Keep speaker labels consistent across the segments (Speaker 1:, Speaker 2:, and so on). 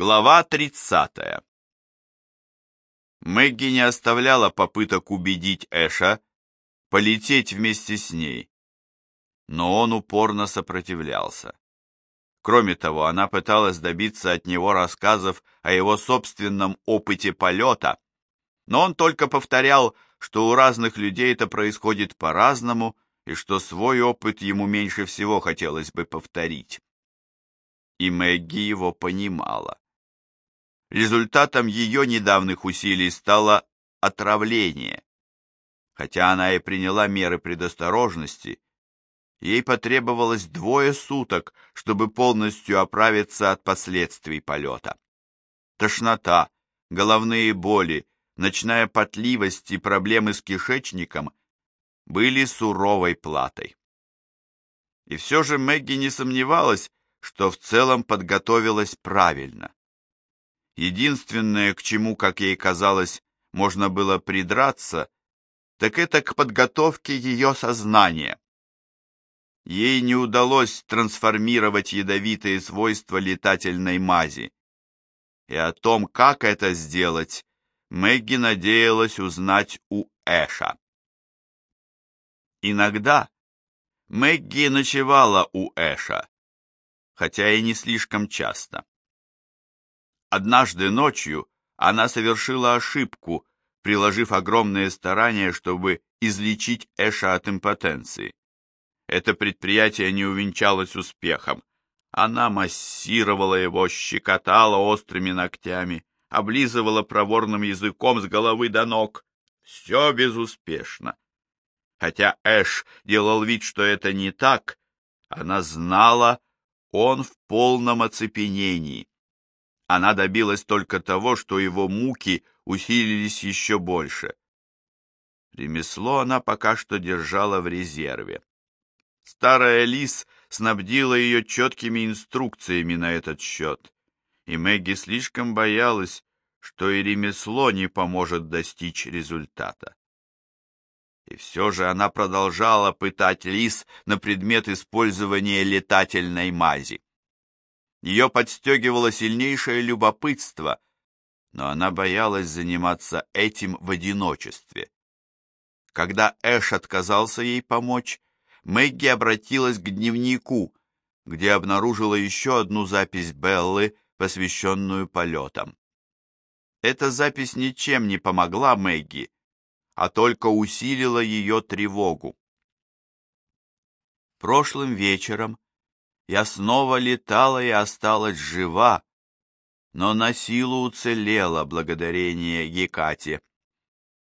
Speaker 1: Глава 30. Мэгги не оставляла попыток убедить Эша полететь вместе с ней, но он упорно сопротивлялся. Кроме того, она пыталась добиться от него рассказов о его собственном опыте полета, но он только повторял, что у разных людей это происходит по-разному и что свой опыт ему меньше всего хотелось бы повторить. И Мэгги его понимала. Результатом ее недавних усилий стало отравление. Хотя она и приняла меры предосторожности, ей потребовалось двое суток, чтобы полностью оправиться от последствий полета. Тошнота, головные боли, ночная потливость и проблемы с кишечником были суровой платой. И все же Мэгги не сомневалась, что в целом подготовилась правильно. Единственное, к чему, как ей казалось, можно было придраться, так это к подготовке ее сознания. Ей не удалось трансформировать ядовитые свойства летательной мази. И о том, как это сделать, Мэгги надеялась узнать у Эша. Иногда Мэгги ночевала у Эша, хотя и не слишком часто. Однажды ночью она совершила ошибку, приложив огромные старания, чтобы излечить Эша от импотенции. Это предприятие не увенчалось успехом. Она массировала его, щекотала острыми ногтями, облизывала проворным языком с головы до ног. Все безуспешно. Хотя Эш делал вид, что это не так, она знала, он в полном оцепенении она добилась только того, что его муки усилились еще больше. Ремесло она пока что держала в резерве. Старая Лис снабдила ее четкими инструкциями на этот счет, и Мэгги слишком боялась, что и ремесло не поможет достичь результата. И все же она продолжала пытать Лис на предмет использования летательной мази. Ее подстегивало сильнейшее любопытство, но она боялась заниматься этим в одиночестве. Когда Эш отказался ей помочь, Мэгги обратилась к дневнику, где обнаружила еще одну запись Беллы, посвященную полетам. Эта запись ничем не помогла Мэгги, а только усилила ее тревогу. Прошлым вечером я снова летала и осталась жива, но на силу уцелела благодарение Гекате.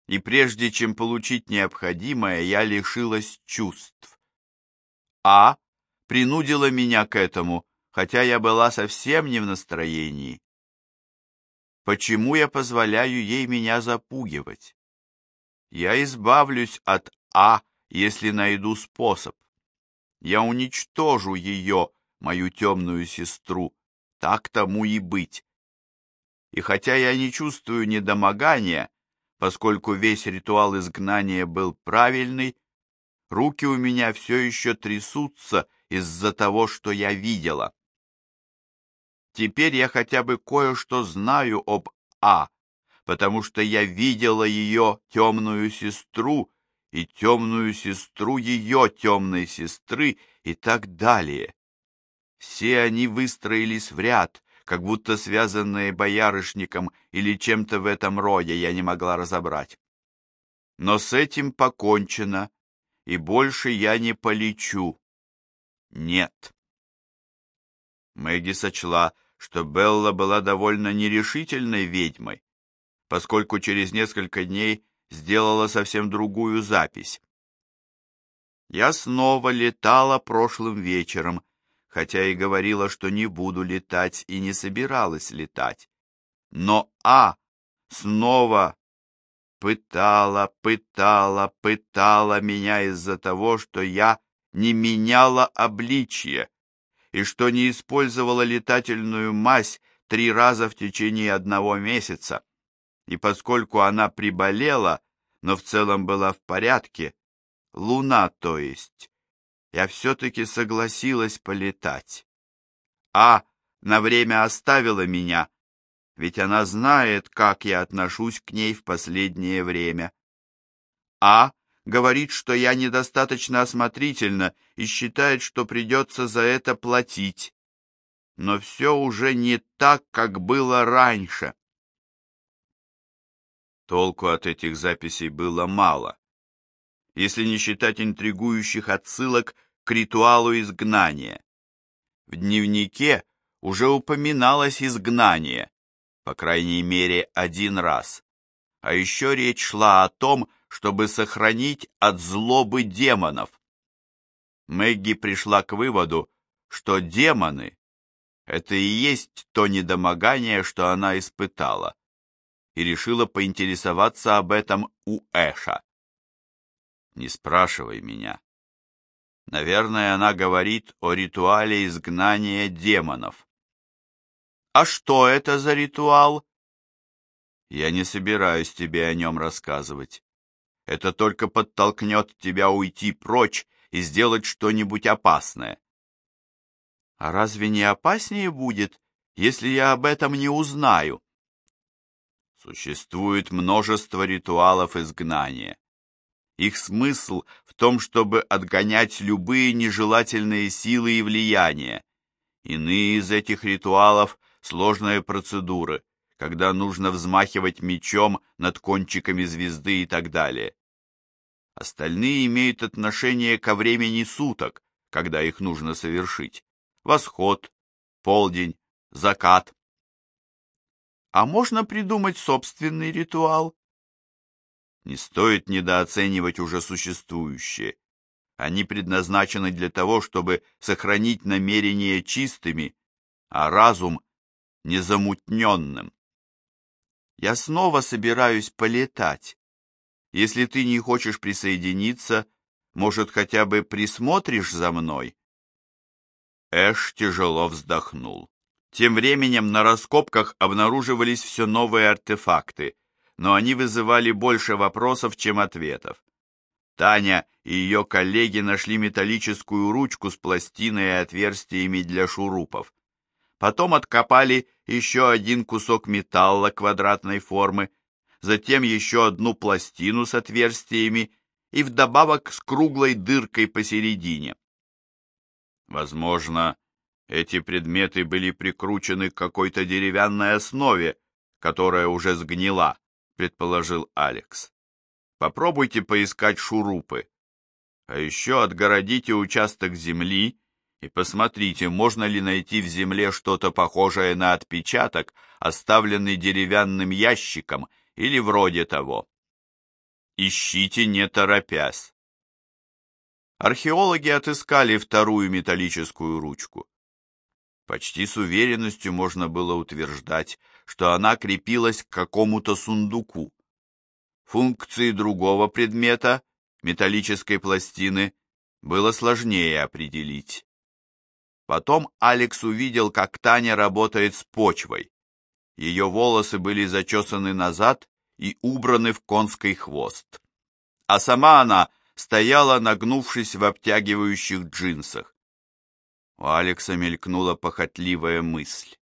Speaker 1: И прежде чем получить необходимое, я лишилась чувств. А принудила меня к этому, хотя я была совсем не в настроении. Почему я позволяю ей меня запугивать? Я избавлюсь от А, если найду способ. Я уничтожу ее, мою темную сестру, так тому и быть. И хотя я не чувствую недомогания, поскольку весь ритуал изгнания был правильный, руки у меня все еще трясутся из-за того, что я видела. Теперь я хотя бы кое-что знаю об А, потому что я видела ее темную сестру и темную сестру ее темной сестры и так далее. Все они выстроились в ряд, как будто связанные боярышником или чем-то в этом роде, я не могла разобрать. Но с этим покончено, и больше я не полечу. Нет. Мэгги сочла, что Белла была довольно нерешительной ведьмой, поскольку через несколько дней сделала совсем другую запись. Я снова летала прошлым вечером, хотя и говорила, что не буду летать и не собиралась летать. Но А снова пытала, пытала, пытала меня из-за того, что я не меняла обличье и что не использовала летательную мазь три раза в течение одного месяца. И поскольку она приболела, но в целом была в порядке, луна то есть, я все-таки согласилась полетать. А на время оставила меня, ведь она знает, как я отношусь к ней в последнее время. А говорит, что я недостаточно осмотрительна и считает, что придется за это платить. Но все уже не так, как было раньше. Толку от этих записей было мало, если не считать интригующих отсылок к ритуалу изгнания. В дневнике уже упоминалось изгнание, по крайней мере один раз. А еще речь шла о том, чтобы сохранить от злобы демонов. Мэгги пришла к выводу, что демоны — это и есть то недомогание, что она испытала и решила поинтересоваться об этом у Эша. Не спрашивай меня. Наверное, она говорит о ритуале изгнания демонов. А что это за ритуал? Я не собираюсь тебе о нем рассказывать. Это только подтолкнет тебя уйти прочь и сделать что-нибудь опасное. А разве не опаснее будет, если я об этом не узнаю? Существует множество ритуалов изгнания. Их смысл в том, чтобы отгонять любые нежелательные силы и влияния. Иные из этих ритуалов – сложные процедуры, когда нужно взмахивать мечом над кончиками звезды и так далее. Остальные имеют отношение ко времени суток, когда их нужно совершить. Восход, полдень, закат. А можно придумать собственный ритуал? Не стоит недооценивать уже существующие. Они предназначены для того, чтобы сохранить намерения чистыми, а разум незамутненным. Я снова собираюсь полетать. Если ты не хочешь присоединиться, может, хотя бы присмотришь за мной?» Эш тяжело вздохнул. Тем временем на раскопках обнаруживались все новые артефакты, но они вызывали больше вопросов, чем ответов. Таня и ее коллеги нашли металлическую ручку с пластиной и отверстиями для шурупов. Потом откопали еще один кусок металла квадратной формы, затем еще одну пластину с отверстиями и вдобавок с круглой дыркой посередине. Возможно, эти предметы были прикручены к какой-то деревянной основе, которая уже сгнила, предположил Алекс. Попробуйте поискать шурупы. А еще отгородите участок земли и посмотрите, можно ли найти в земле что-то похожее на отпечаток, оставленный деревянным ящиком или вроде того. Ищите не торопясь. Археологи отыскали вторую металлическую ручку. Почти с уверенностью можно было утверждать, что она крепилась к какому-то сундуку. Функции другого предмета, металлической пластины, было сложнее определить. Потом Алекс увидел, как Таня работает с почвой. Ее волосы были зачесаны назад и убраны в конский хвост. А сама она стояла, нагнувшись в обтягивающих джинсах. У Алекса мелькнула похотливая мысль.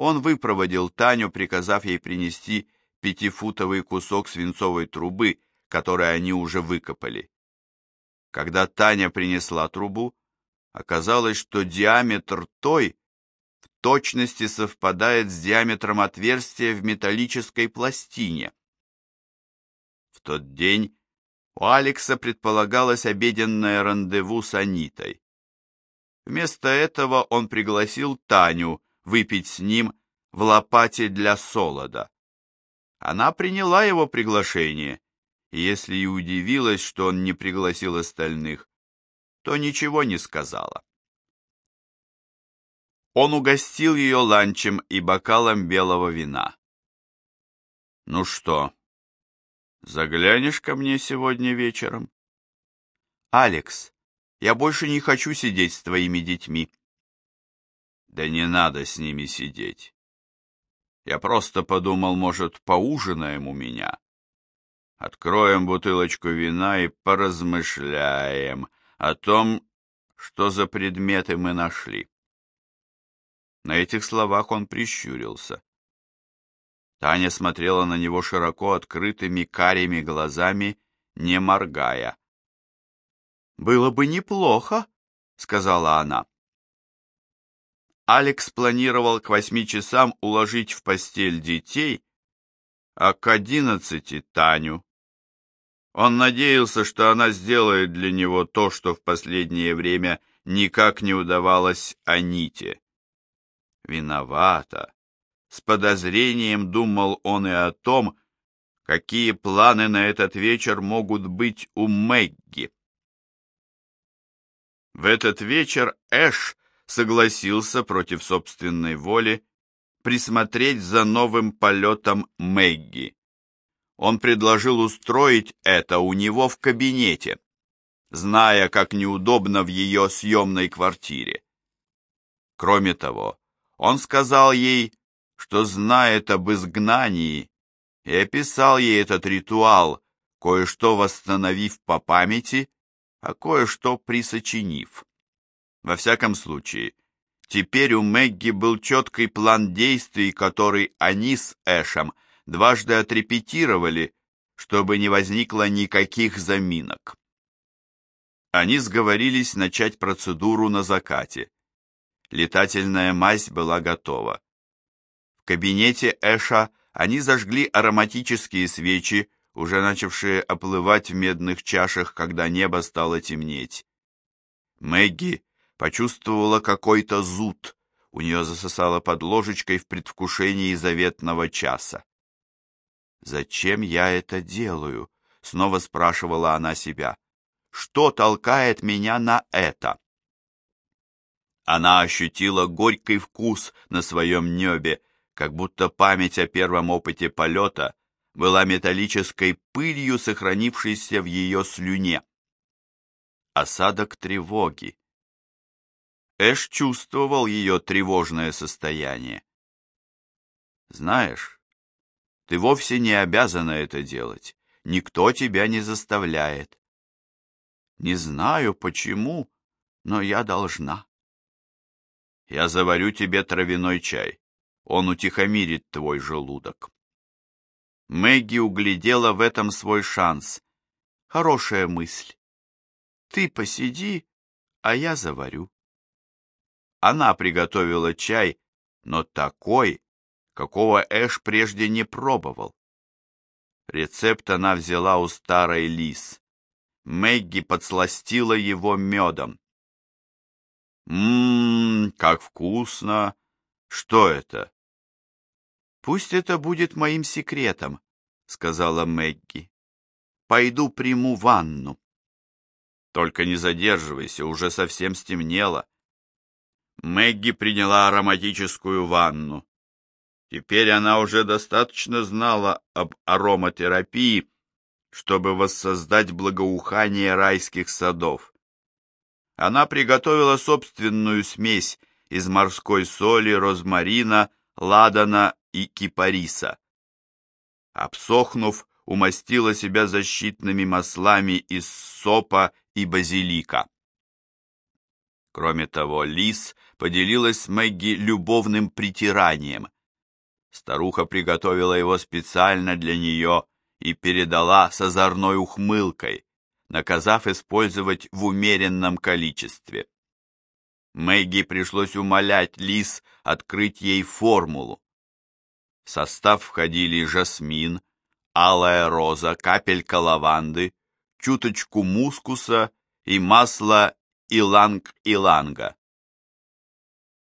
Speaker 1: Он выпроводил Таню, приказав ей принести пятифутовый кусок свинцовой трубы, который они уже выкопали. Когда Таня принесла трубу, оказалось, что диаметр той в точности совпадает с диаметром отверстия в металлической пластине. В тот день у Алекса предполагалось обеденное рандеву с Анитой. Вместо этого он пригласил Таню выпить с ним в лопате для солода. Она приняла его приглашение, и если и удивилась, что он не пригласил остальных, то ничего не сказала. Он угостил ее ланчем и бокалом белого вина. «Ну что, заглянешь ко мне сегодня вечером?» «Алекс, я больше не хочу сидеть с твоими детьми. Да не надо с ними сидеть. Я просто подумал, может, поужинаем у меня. Откроем бутылочку вина и поразмышляем о том, что за предметы мы нашли. На этих словах он прищурился. Таня смотрела на него широко открытыми карими глазами, не моргая. «Было бы неплохо», — сказала она. Алекс планировал к восьми часам уложить в постель детей, а к одиннадцати — Таню. Он надеялся, что она сделает для него то, что в последнее время никак не удавалось Аните. Виновата. С подозрением думал он и о том, какие планы на этот вечер могут быть у Мэгги. В этот вечер Эш согласился против собственной воли присмотреть за новым полетом Мэгги. Он предложил устроить это у него в кабинете, зная, как неудобно в ее съемной квартире. Кроме того, он сказал ей, что знает об изгнании, и описал ей этот ритуал, кое-что восстановив по памяти, а кое-что присочинив. Во всяком случае, теперь у Мэгги был четкий план действий, который они с Эшем дважды отрепетировали, чтобы не возникло никаких заминок. Они сговорились начать процедуру на закате. Летательная мазь была готова. В кабинете Эша они зажгли ароматические свечи, уже начавшие оплывать в медных чашах, когда небо стало темнеть. Мэгги почувствовала какой-то зуд, у нее засосало под ложечкой в предвкушении заветного часа. «Зачем я это делаю?» — снова спрашивала она себя. «Что толкает меня на это?» Она ощутила горький вкус на своем небе, как будто память о первом опыте полета была металлической пылью, сохранившейся в ее слюне. Осадок тревоги. Эш чувствовал ее тревожное состояние. «Знаешь, ты вовсе не обязана это делать. Никто тебя не заставляет». «Не знаю, почему, но я должна». «Я заварю тебе травяной чай. Он утихомирит твой желудок». Мэгги углядела в этом свой шанс. Хорошая мысль. Ты посиди, а я заварю. Она приготовила чай, но такой, какого Эш прежде не пробовал. Рецепт она взяла у старой Лис. Мэгги подсластила его медом. «Ммм, как вкусно! Что это?» «Пусть это будет моим секретом», — сказала Мэгги. «Пойду приму ванну». «Только не задерживайся, уже совсем стемнело. Мэгги приняла ароматическую ванну. Теперь она уже достаточно знала об ароматерапии, чтобы воссоздать благоухание райских садов. Она приготовила собственную смесь из морской соли, розмарина, ладана и кипариса. Обсохнув, умастила себя защитными маслами из сопа и базилика. Кроме того, Лис поделилась с Мэгги любовным притиранием. Старуха приготовила его специально для нее и передала с озорной ухмылкой, наказав использовать в умеренном количестве. Мэгги пришлось умолять Лис открыть ей формулу. В состав входили жасмин, алая роза, капелька лаванды, чуточку мускуса и масло иланг-иланга.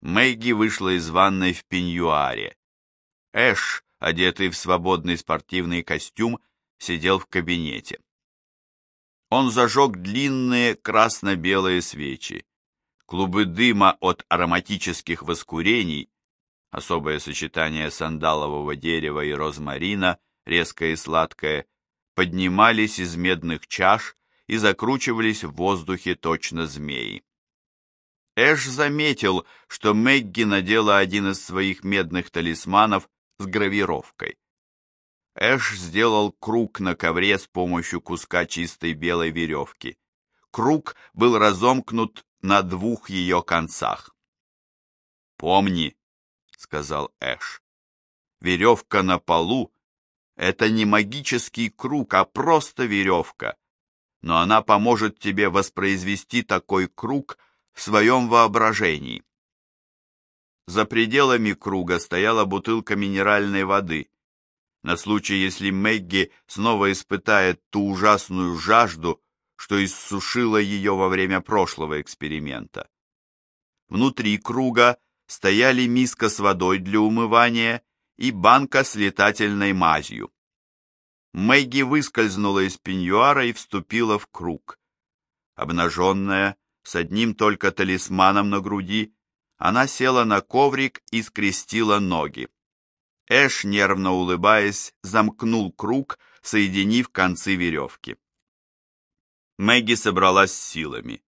Speaker 1: Мэгги вышла из ванной в пеньюаре. Эш, одетый в свободный спортивный костюм, сидел в кабинете. Он зажег длинные красно-белые свечи. Клубы дыма от ароматических воскурений, особое сочетание сандалового дерева и розмарина, резкое и сладкое, поднимались из медных чаш и закручивались в воздухе точно змеи. Эш заметил, что Мэгги надела один из своих медных талисманов с гравировкой. Эш сделал круг на ковре с помощью куска чистой белой веревки. Круг был разомкнут на двух ее концах. «Помни», — сказал Эш, веревка на полу — это не магический круг, а просто веревка. Но она поможет тебе воспроизвести такой круг в своем воображении. За пределами круга стояла бутылка минеральной воды, на случай, если Мэгги снова испытает ту ужасную жажду, что иссушила ее во время прошлого эксперимента. Внутри круга стояли миска с водой для умывания и банка с летательной мазью. Мэгги выскользнула из пеньюара и вступила в круг. Обнаженная, с одним только талисманом на груди, она села на коврик и скрестила ноги. Эш, нервно улыбаясь, замкнул круг, соединив концы веревки. Мэгги собралась с силами.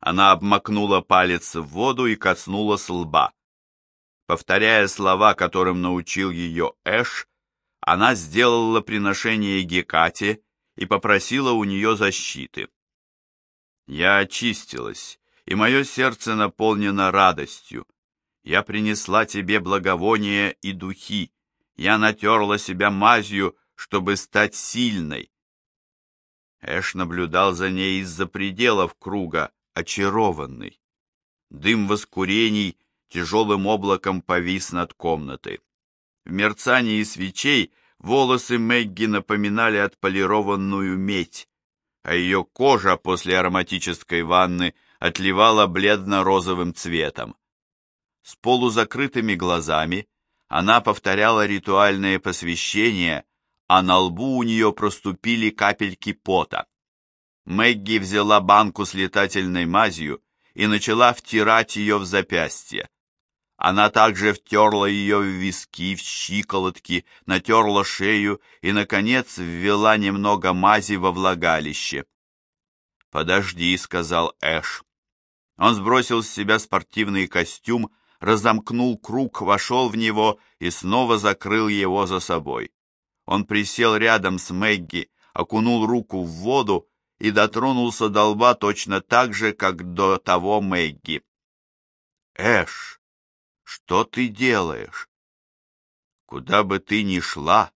Speaker 1: Она обмакнула палец в воду и коснулась лба. Повторяя слова, которым научил ее Эш, она сделала приношение Гекате и попросила у нее защиты. Я очистилась, и мое сердце наполнено радостью. Я принесла тебе благовония и духи. Я натерла себя мазью, чтобы стать сильной. Эш наблюдал за ней из-за пределов круга, очарованный. Дым воскурений тяжелым облаком повис над комнатой. В мерцании свечей волосы Мэгги напоминали отполированную медь, а ее кожа после ароматической ванны отливала бледно-розовым цветом. С полузакрытыми глазами она повторяла ритуальное посвящение, а на лбу у нее проступили капельки пота. Мэгги взяла банку с летательной мазью и начала втирать ее в запястье. Она также втерла ее в виски, в щиколотки, натерла шею и, наконец, ввела немного мази во влагалище. «Подожди», — сказал Эш. Он сбросил с себя спортивный костюм, разомкнул круг, вошел в него и снова закрыл его за собой. Он присел рядом с Мэгги, окунул руку в воду и дотронулся до лба точно так же, как до того Мэгги. «Эш!» Что ты делаешь? Куда бы ты ни шла,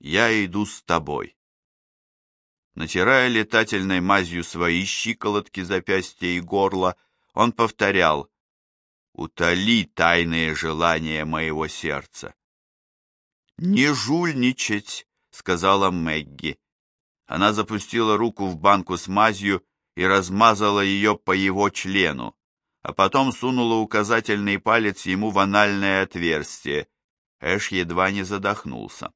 Speaker 1: я иду с тобой. Натирая летательной мазью свои щиколотки, запястья и горло, он повторял «Утоли тайные желания моего сердца». «Не жульничать», — сказала Мэгги. Она запустила руку в банку с мазью и размазала ее по его члену а потом сунула указательный палец ему в анальное отверстие. Эш едва не задохнулся.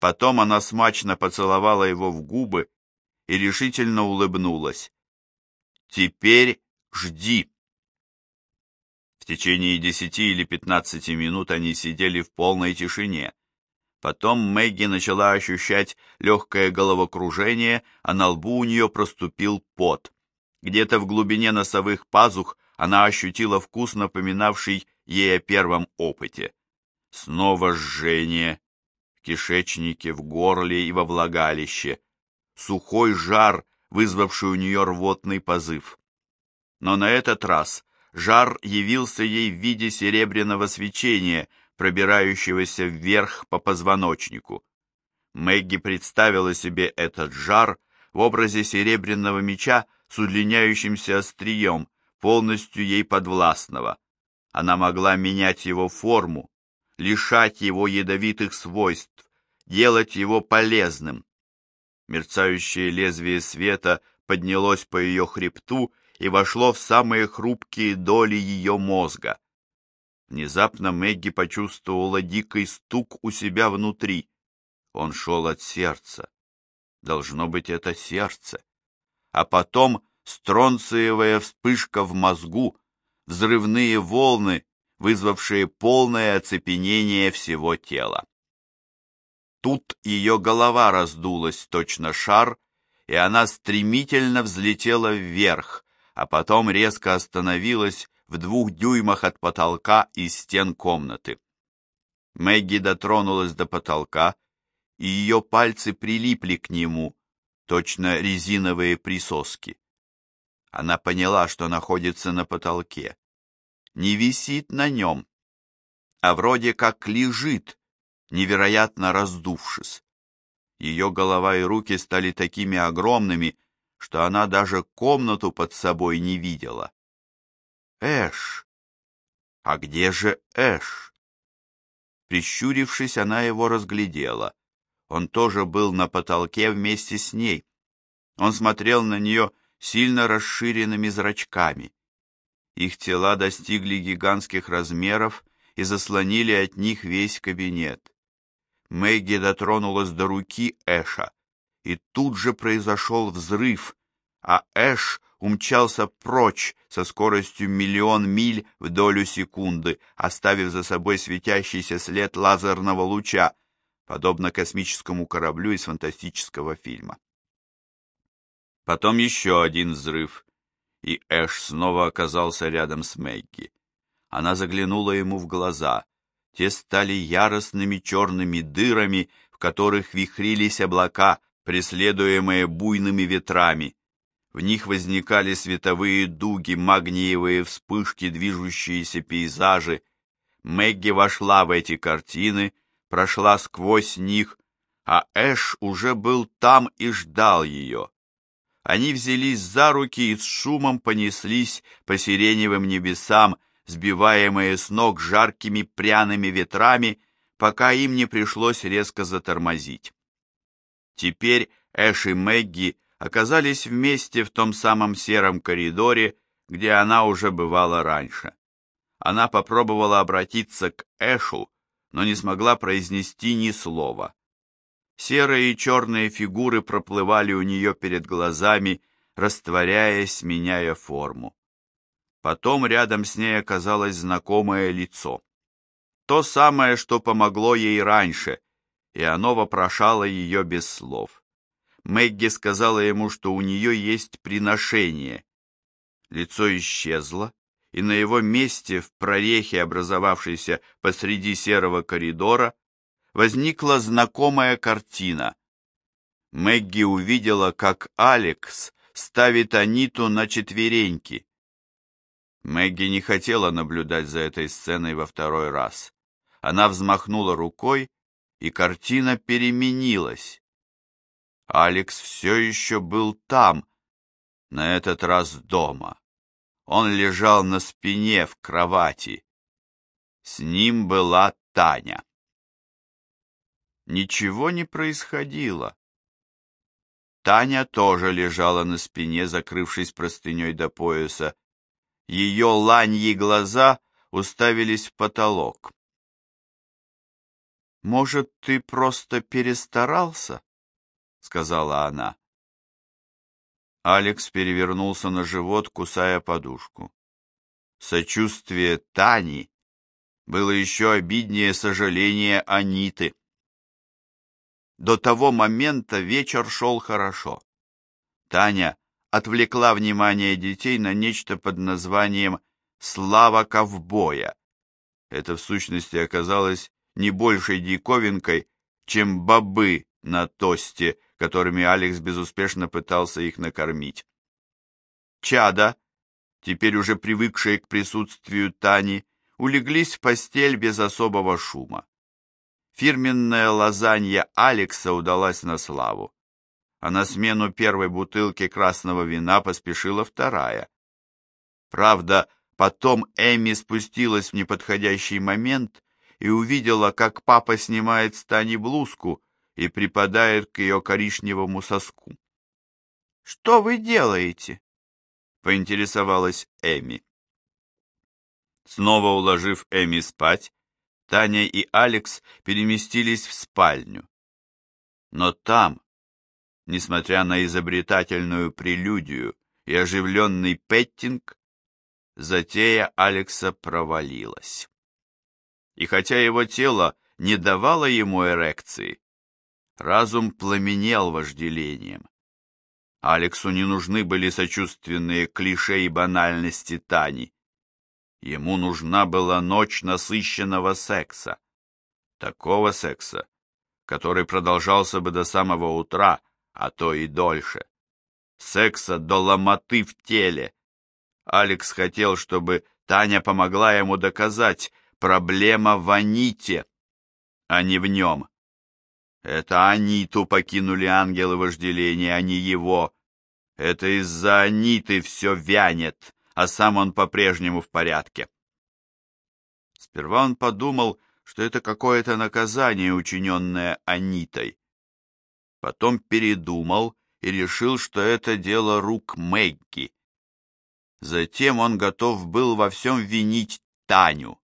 Speaker 1: Потом она смачно поцеловала его в губы и решительно улыбнулась. «Теперь жди!» В течение десяти или пятнадцати минут они сидели в полной тишине. Потом Мэгги начала ощущать легкое головокружение, а на лбу у нее проступил пот. Где-то в глубине носовых пазух она ощутила вкус, напоминавший ей о первом опыте. Снова жжение в кишечнике, в горле и во влагалище, сухой жар, вызвавший у нее рвотный позыв. Но на этот раз жар явился ей в виде серебряного свечения, пробирающегося вверх по позвоночнику. Мэгги представила себе этот жар в образе серебряного меча с удлиняющимся острием, полностью ей подвластного. Она могла менять его форму, лишать его ядовитых свойств, делать его полезным. Мерцающее лезвие света поднялось по ее хребту и вошло в самые хрупкие доли ее мозга. Внезапно Мэгги почувствовала дикий стук у себя внутри. Он шел от сердца. Должно быть, это сердце. А потом стронциевая вспышка в мозгу, взрывные волны, вызвавшие полное оцепенение всего тела. Тут ее голова раздулась точно шар, и она стремительно взлетела вверх, а потом резко остановилась в двух дюймах от потолка и стен комнаты. Мэгги дотронулась до потолка, и ее пальцы прилипли к нему, точно резиновые присоски. Она поняла, что находится на потолке. Не висит на нем, а вроде как лежит, невероятно раздувшись. Ее голова и руки стали такими огромными, что она даже комнату под собой не видела. Эш! А где же Эш? Прищурившись, она его разглядела. Он тоже был на потолке вместе с ней. Он смотрел на нее сильно расширенными зрачками. Их тела достигли гигантских размеров и заслонили от них весь кабинет. Мэгги дотронулась до руки Эша, и тут же произошел взрыв, а Эш умчался прочь со скоростью миллион миль в долю секунды, оставив за собой светящийся след лазерного луча, подобно космическому кораблю из фантастического фильма. Потом еще один взрыв, и Эш снова оказался рядом с Мэгги. Она заглянула ему в глаза. Те стали яростными черными дырами, в которых вихрились облака, преследуемые буйными ветрами. В них возникали световые дуги, магниевые вспышки, движущиеся пейзажи. Мэгги вошла в эти картины, прошла сквозь них, а Эш уже был там и ждал ее. Они взялись за руки и с шумом понеслись по сиреневым небесам, сбиваемые с ног жаркими пряными ветрами, пока им не пришлось резко затормозить. Теперь Эш и Мэгги оказались вместе в том самом сером коридоре, где она уже бывала раньше. Она попробовала обратиться к Эшу, но не смогла произнести ни слова. Серые и черные фигуры проплывали у нее перед глазами, растворяясь, меняя форму. Потом рядом с ней оказалось знакомое лицо. То самое, что помогло ей раньше, и оно вопрошало ее без слов. Мэгги сказала ему, что у нее есть приношение. Лицо исчезло, и на его месте, в прорехе, образовавшейся посреди серого коридора, возникла знакомая картина. Мэгги увидела, как Алекс ставит Аниту на четвереньки. Мэгги не хотела наблюдать за этой сценой во второй раз. Она взмахнула рукой, и картина переменилась. Алекс все еще был там, на этот раз дома. Он лежал на спине в кровати. С ним была Таня. Ничего не происходило. Таня тоже лежала на спине, закрывшись простыней до пояса. Ее ланьи глаза уставились в потолок. «Может, ты просто перестарался?» — сказала она. Алекс перевернулся на живот, кусая подушку. Сочувствие Тани было еще обиднее сожаления Аниты. До того момента вечер шел хорошо. Таня отвлекла внимание детей на нечто под названием «Слава ковбоя». Это в сущности оказалось не большей диковинкой, чем бобы на тосте, которыми Алекс безуспешно пытался их накормить. Чада, теперь уже привыкшие к присутствию Тани, улеглись в постель без особого шума. Фирменная лазанья Алекса удалась на славу, а на смену первой бутылки красного вина поспешила вторая. Правда, потом Эми спустилась в неподходящий момент и увидела, как папа снимает с Тани блузку и припадает к ее коричневому соску. «Что вы делаете?» — поинтересовалась Эми. Снова уложив Эми спать, Таня и Алекс переместились в спальню. Но там, несмотря на изобретательную прелюдию и оживленный петтинг, затея Алекса провалилась. И хотя его тело не давало ему эрекции, разум пламенел вожделением. Алексу не нужны были сочувственные клише и банальности Тани. Ему нужна была ночь насыщенного секса. Такого секса, который продолжался бы до самого утра, а то и дольше. Секса до ломоты в теле. Алекс хотел, чтобы Таня помогла ему доказать, Проблема в Аните, а не в нем. Это Аниту покинули ангелы вожделения, а не его. Это из-за Аниты все вянет, а сам он по-прежнему в порядке. Сперва он подумал, что это какое-то наказание, учиненное Анитой. Потом передумал и решил, что это дело рук Мэгги. Затем он готов был во всем винить Таню.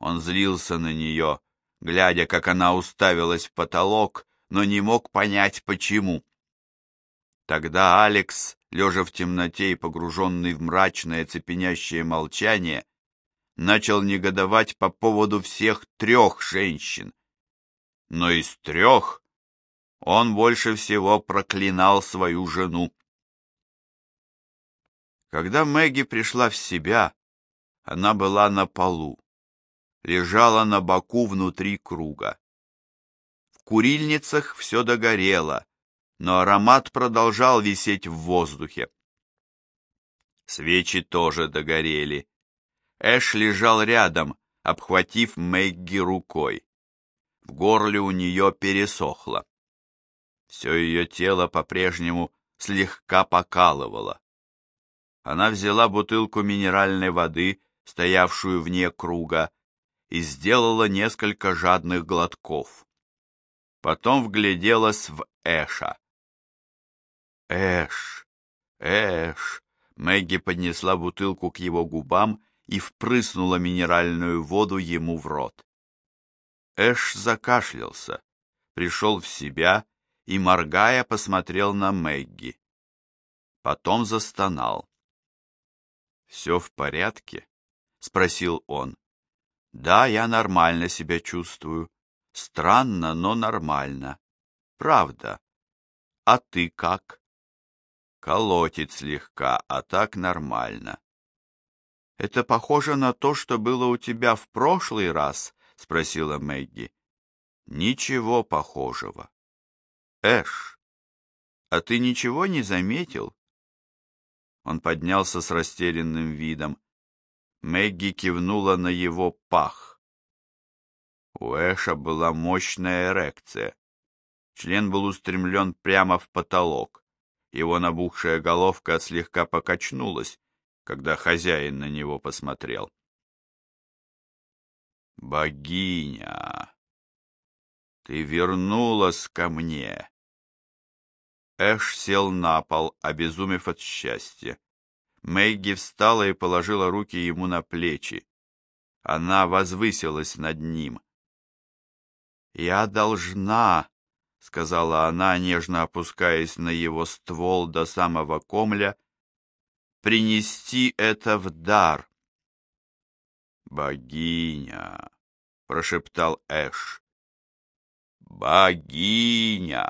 Speaker 1: Он злился на нее, глядя, как она уставилась в потолок, но не мог понять, почему. Тогда Алекс, лежа в темноте и погруженный в мрачное цепенящее молчание, начал негодовать по поводу всех трех женщин. Но из трех он больше всего проклинал свою жену. Когда Мэгги пришла в себя, она была на полу, лежала на боку внутри круга. В курильницах все догорело, но аромат продолжал висеть в воздухе. Свечи тоже догорели. Эш лежал рядом, обхватив Мэгги рукой. В горле у нее пересохло. Все ее тело по-прежнему слегка покалывало. Она взяла бутылку минеральной воды, стоявшую вне круга, и сделала несколько жадных глотков. Потом вгляделась в Эша. «Эш! Эш!» Мэгги поднесла бутылку к его губам и впрыснула минеральную воду ему в рот. Эш закашлялся, пришел в себя и, моргая, посмотрел на Мэгги. Потом застонал. «Все в порядке?» — спросил он. «Да, я нормально себя чувствую. Странно, но нормально. Правда. А ты как?» «Колотит слегка, а так нормально». «Это похоже на то, что было у тебя в прошлый раз?» — спросила Мэгги. «Ничего похожего». «Эш, а ты ничего не заметил?» Он поднялся с растерянным видом. Мэгги кивнула на его пах. У Эша была мощная эрекция. Член был устремлен прямо в потолок. Его набухшая головка слегка покачнулась, когда хозяин на него посмотрел. «Богиня, ты вернулась ко мне!» Эш сел на пол, обезумев от счастья. Мэгги встала и положила руки ему на плечи. Она возвысилась над ним. «Я должна», — сказала она, нежно опускаясь на его ствол до самого комля, — «принести это в дар». «Богиня», — прошептал Эш. «Богиня!»